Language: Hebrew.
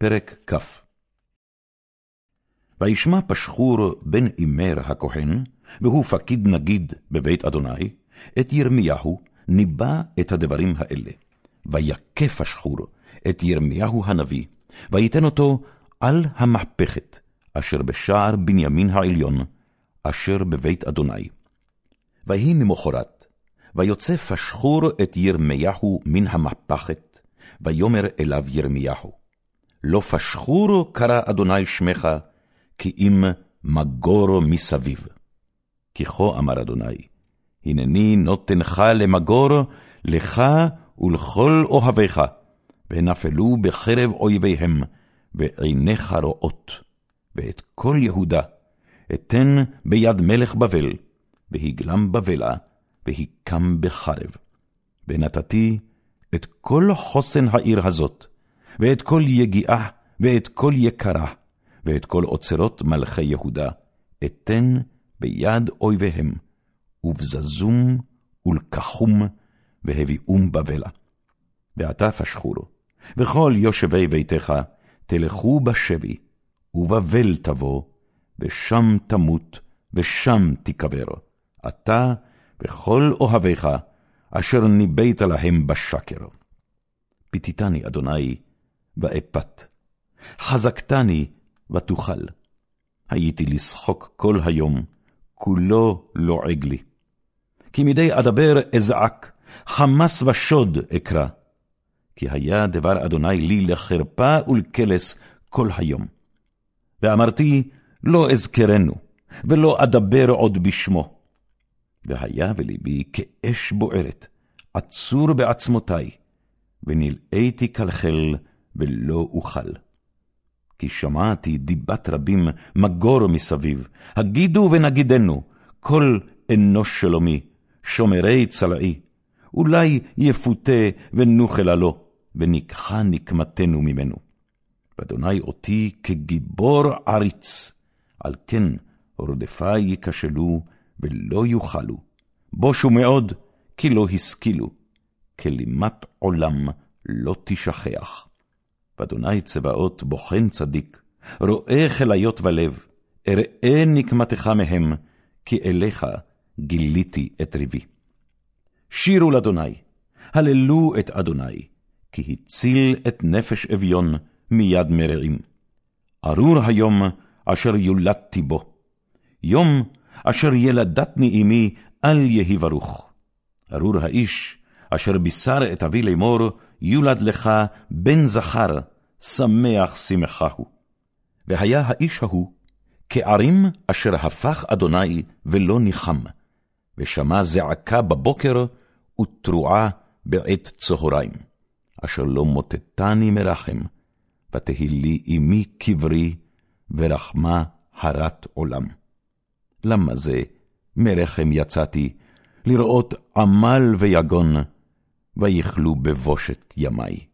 פרק כ. וישמע פשחור בן אימר הכהן, והוא פקיד נגיד בבית אדוני, את ירמיהו, ניבא את הדברים האלה. ויכה פשחור את ירמיהו הנביא, ויתן אותו על המהפכת, אשר בשער בנימין העליון, אשר בבית אדוני. ויהי ממחרת, ויוצא פשחור את ירמיהו מן המהפכת, ויאמר אליו ירמיהו, לא פשחור קרא אדוני שמך, כי אם מגור מסביב. כי כה אמר אדוני, הנני נותנך למגור, לך ולכל אוהביך, ונפלו בחרב אויביהם, ועיניך רואות. ואת כל יהודה אתן ביד מלך בבל, והגלם בבלה, והיקם בחרב. ונתתי את כל חוסן העיר הזאת, ואת כל יגיעה, ואת כל יקרה, ואת כל אוצרות מלכי יהודה, אתן ביד אויביהם, ובזזום ולקחום, והביאום בבלה. ועתה פשחורו, וכל יושבי ביתך, תלכו בשבי, ובבל תבוא, ושם תמות, ושם תיקבר, אתה וכל אוהביך, אשר ניבאת להם בשקר. פיתיתני, אדוני, ואפת. חזקתני ותוכל. הייתי לשחוק כל היום, כולו לועג לי. כי מדי אדבר אזעק, חמס ושוד אקרא. כי היה דבר אדוני לי לחרפה ולקלס כל היום. ואמרתי, לא אזכרנו, ולא אדבר עוד בשמו. והיה ולבי כאש בוערת, עצור בעצמותי, ונלאיתי כלכל ולא אוכל. כי שמעתי דיבת רבים מגור מסביב, הגידו ונגידנו, כל אנוש שלומי, שומרי צלעי, אולי יפותה ונוכל לו, וניקחה נקמתנו ממנו. ואדוני אותי כגיבור עריץ, על כן רודפי ייכשלו ולא יוכלו, בושו מאוד, כי לא השכילו, כלימת עולם לא תשכח. ואדוני צבאות בוחן צדיק, רואה כליות ולב, אראה נקמתך מהם, כי אליך גיליתי את ריבי. שירו לאדוני, הללו את אדוני, כי הציל את נפש אביון מיד מרעים. ארור היום אשר יולדתי בו, יום אשר ילדתני אמי אל יהי ברוך. ארור האיש אשר בישר את אבי לאמור, יולד לך בן זכר, שמח שמחהו. והיה האיש ההוא כערים אשר הפך אדוני ולא ניחם, ושמע זעקה בבוקר ותרועה בעת צהריים, אשר לא מוטטני מרחם, ותהי לי אמי קברי, ורחמה הרת עולם. למה זה מרחם יצאתי, לראות עמל ויגון, ויכלו בבושת ימי.